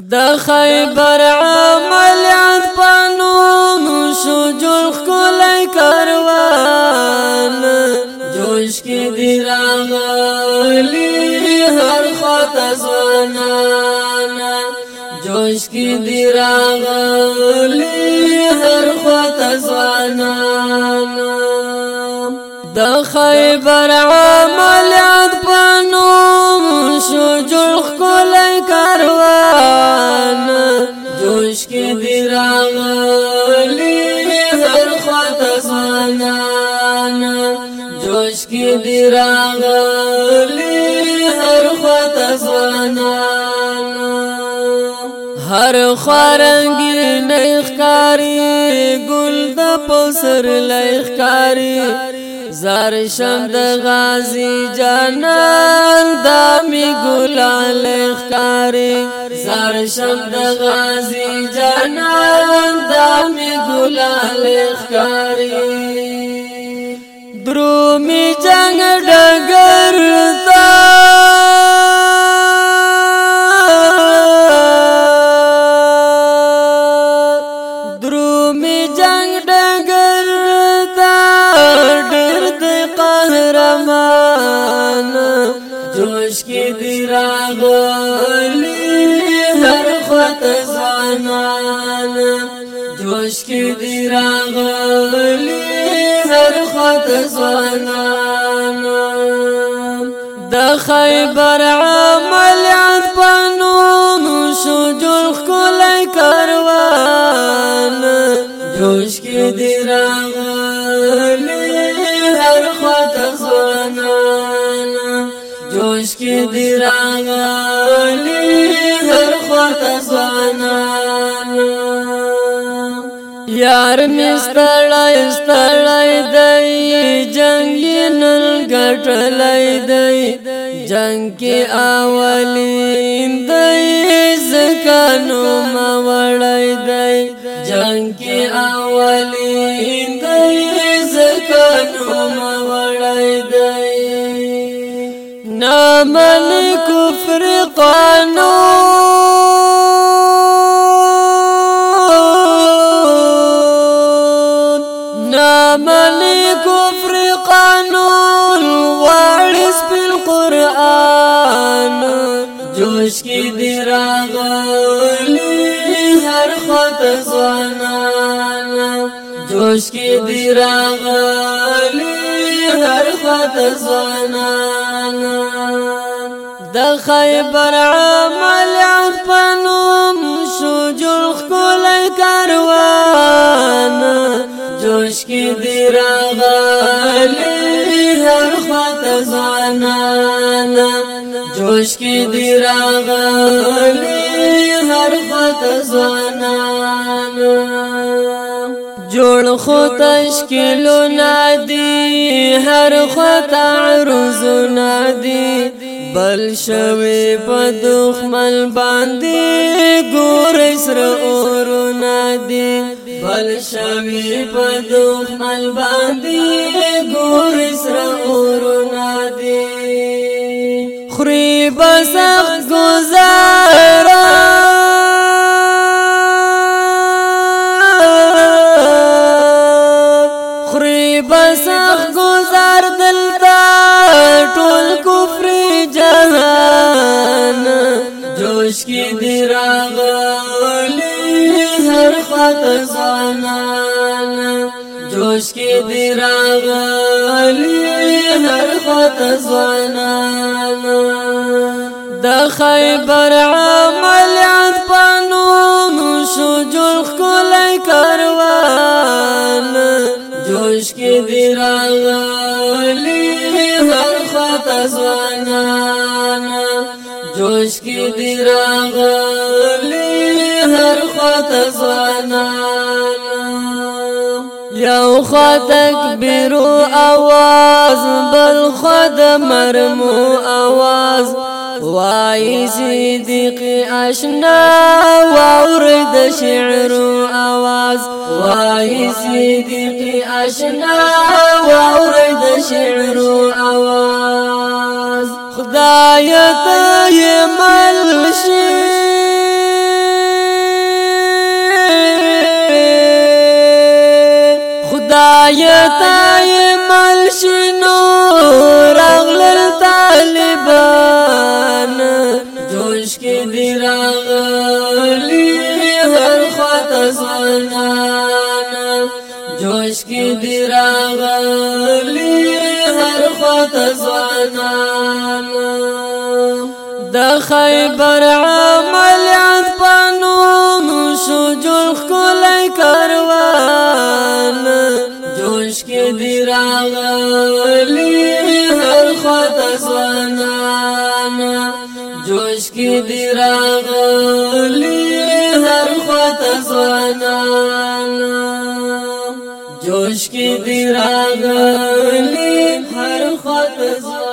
د خیبر عملیان پانو شو جوړ کولای کاروان جوش کې دی راغلی هر خواته ځوانان جوش کې دی راغلی هر خواته ځوانان د خیبر عملیات پنوم شو جوړ کولای کاروان جوش کې دی راغلی هر خط زانان جوش کې دی راغلی هر خط زانان هر خارنګي نه ښکاری ګل د پسر لای ښکاری زار شم د غازی جانان دا می ګلال خاري زار شم د غازی جانان دا می ګلال خاري درو می جنگ ډګر کې دی راغلی هر خط ځوانان د خیبر عملیات پنو شو جوړ کولای کاروان جوش کې دی راغلی هر خط ځوانان جوش کې دی راغلی هر خط ځوانان یار مستړی ستړی دی جنگ نن ګټلای دی جنگ کې اولین دی زکانو ما وړای دی جنگ کې اولین دی زکانو ما وړای دی نامن کفر قانون دملی کفر قانون وارس بالقرآن جوش کی دراغلی هر خط زوانان جوش کی دراغلی هر خط زوانان د خیبر عمل پنوم شو جرخ کول کاروان کوشش کی دی راغلی هر خط زانانا جوش کی دی راغلی هر خط زانانا جوړ خو تشکیلو نادی هر خط عروض نادی بل شوی په دښمن باندې ګور سر اورونه دی بل شوی په دښمن باندې ګور سر اورونه دی خری بسخت دی راغلی هر خط زوانان د خیبر عملیات پانو شو جل کولای کاروان جوش کی دی راغلی هر خط زوانان جوش کی دی راغلی هر خط زوانان یو خد کبیرو آواز بل خد مرمو آواز وای صدیق اشنا واورد شعرو آواز وای صدیق اشنا واورد شعرو آواز خدای ته ملشی آیتای ملشنو راغلل طالبان جوش کی دی راغلی هر خوات زوانان جوش کی دی راغلی هر خوات زوانان د خیبر عام جوش کی دی راغلی هر خوات زوانانا جوش کی دی راغلی هر خوات زوانانا